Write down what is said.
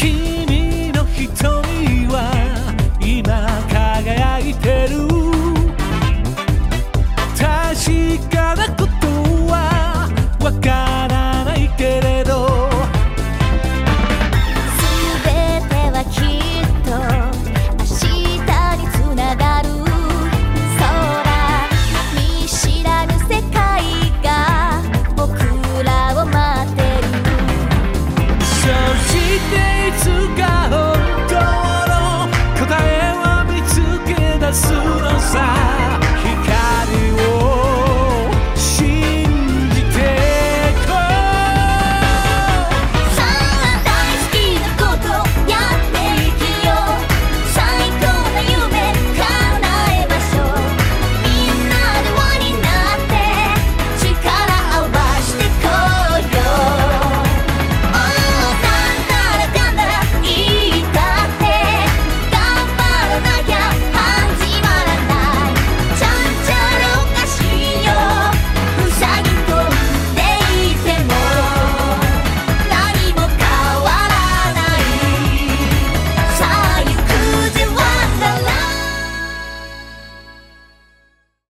君の瞳